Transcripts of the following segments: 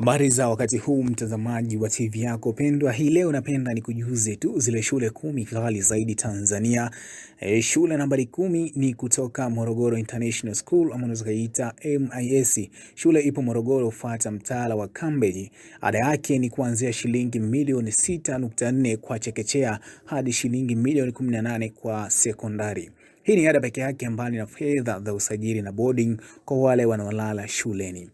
Habari za wakati huu mtazamaji wa TV yako pendwa, hii leo napenda nikujuze tu zile shule kumi ghali zaidi Tanzania. E, shule nambari kumi ni kutoka Morogoro International School ama unaweza MIS. Shule ipo Morogoro, ufuata mtaala wa Cambridge. Ada yake ni kuanzia shilingi milioni 6.4 kwa chekechea hadi shilingi milioni 18 kwa sekondari. Hii ni ada pekee yake, mbali na fedha za usajili na boarding kwa wale wanaolala shuleni.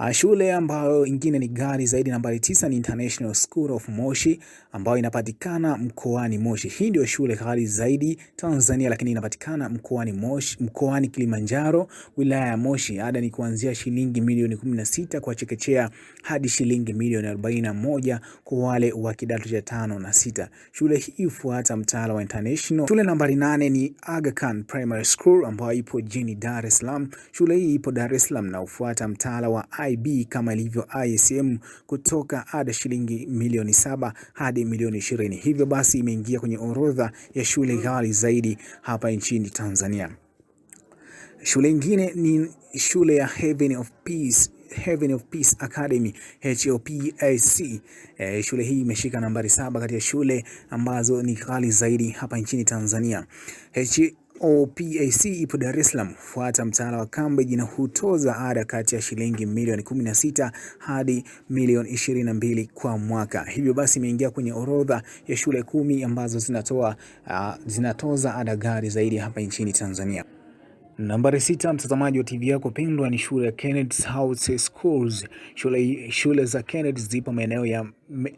Uh, shule ambayo ingine ni gari zaidi nambari tisa ni International School of Moshi ambayo inapatikana mkoani Moshi. Hii ndio shule ghali zaidi Tanzania, lakini inapatikana mkoani Moshi, mkoani Kilimanjaro, wilaya ya Moshi. Ada ni kuanzia shilingi milioni 16 kwa chekechea hadi shilingi milioni 41 kwa wale wa kidato cha tano na sita. Shule hii hufuata mtaala wa international. Shule nambari nane ni Aga Khan Primary School ambayo ipo jijini Dar es Salaam. Shule hii ipo Dar es Salaam na hufuata mtaala wa IB kama ilivyo ISM kutoka ada shilingi milioni saba hadi milioni ishirini. Hivyo basi imeingia kwenye orodha ya shule ghali zaidi hapa nchini Tanzania. Shule ingine ni shule ya Heaven of Peace Heaven of Peace Academy HOPAC. E, shule hii imeshika nambari saba kati ya shule ambazo ni ghali zaidi hapa nchini Tanzania. HOPAC ipo Dar es Salaam, fuata mtaala wa Cambridge na hutoza ada kati ya shilingi milioni 16 hadi milioni 22 kwa mwaka. Hivyo basi imeingia kwenye orodha ya shule kumi ambazo zinatoa uh, zinatoza ada gari zaidi hapa nchini Tanzania. Nambari sita, mtazamaji wa TV yako pendwa, ni shule ya Kennedy House Schools. Shule, shule za Kennedy zipo maeneo ya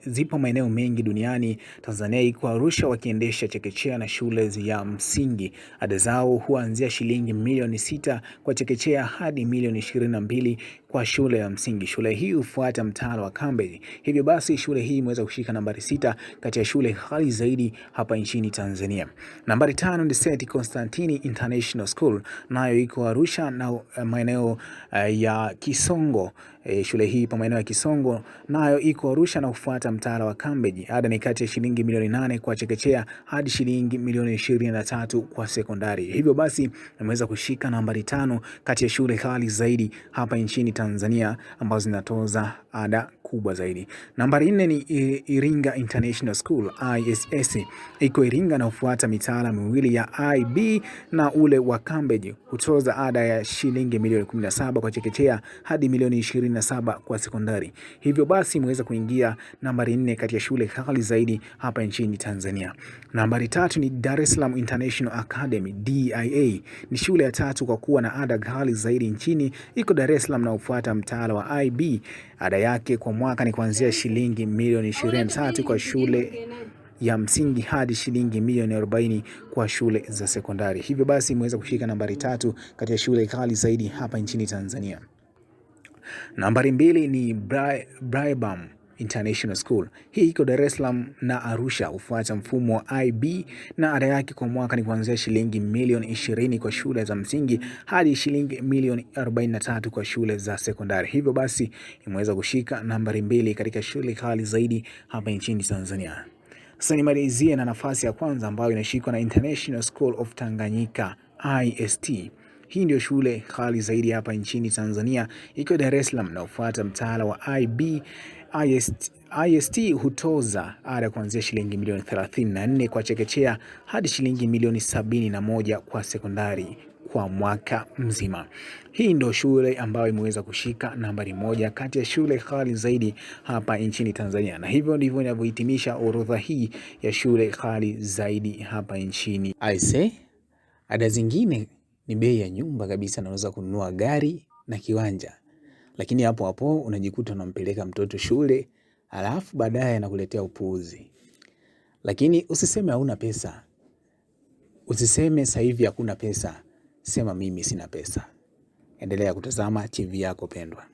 zipo maeneo mengi duniani. Tanzania iko Arusha, wakiendesha chekechea na shule ya msingi. Ada zao huanzia shilingi milioni sita kwa chekechea hadi milioni ishirini na mbili kwa shule ya msingi. Shule hii hufuata mtaala wa Cambridge. Hivyo basi shule hii imeweza kushika nambari sita kati ya shule ghali zaidi hapa nchini Tanzania. Nambari tano ni St. Constantine International School, nayo iko Arusha na maeneo uh, ya Kisongo. E, shule hii ipo maeneo ya Kisongo nayo iko Arusha na kufuata mtaala wa Cambridge. Ada ni kati ya shilingi milioni nane kwa chekechea hadi shilingi milioni ishirini na tatu kwa sekondari. Hivyo basi ameweza kushika nambari tano kati ya shule ghali zaidi hapa nchini Tanzania ambazo zinatoza ada kubwa zaidi. Nambari nne ni Iringa International School ISS, iko Iringa na hufuata mitaala miwili ya IB na ule wa Cambridge. Hutoza ada ya shilingi milioni 17 kwa chekechea hadi milioni 27 kwa sekondari. Hivyo basi imeweza kuingia nambari nne kati ya shule kali zaidi hapa nchini Tanzania. Nambari tatu ni Dar es Salaam International Academy DIA, ni shule ya tatu kwa kuwa na ada kali zaidi nchini, iko Dar es Salaam na ufuata mtaala wa IB. Ada yake kwa mwaka ni kuanzia shilingi milioni 23 kwa shule ya msingi hadi shilingi milioni 40 kwa shule za sekondari. Hivyo basi imeweza kushika nambari tatu kati ya shule ghali zaidi hapa nchini Tanzania. Nambari mbili ni Bribam International School. Hii iko Dar es Salaam na Arusha, hufuata mfumo wa IB na ada yake kwa mwaka ni kuanzia shilingi milioni 20 kwa shule za msingi hadi shilingi milioni 43 kwa shule za sekondari. Hivyo basi imeweza kushika nambari mbili katika shule kali zaidi hapa nchini Tanzania. Sasa nimalizie na nafasi ya kwanza ambayo inashikwa na International School of Tanganyika IST. Hii ndio shule ghali zaidi hapa nchini Tanzania, ikiwa Dar es Salaam na hufuata mtaala wa IB. IST, IST hutoza ada kuanzia shilingi milioni 34 kwa chekechea hadi shilingi milioni 71 kwa sekondari kwa mwaka mzima. Hii ndio shule ambayo imeweza kushika nambari moja kati ya shule ghali zaidi hapa nchini Tanzania, na hivyo ndivyo inavyohitimisha orodha hii ya shule ghali zaidi hapa nchini. Aise, ada zingine ni bei ya nyumba kabisa, naweza kununua gari na kiwanja, lakini hapo hapo unajikuta unampeleka mtoto shule, alafu baadaye anakuletea upuuzi. Lakini usiseme hauna pesa, usiseme sasa hivi hakuna pesa, sema mimi sina pesa. Endelea kutazama TV yako pendwa.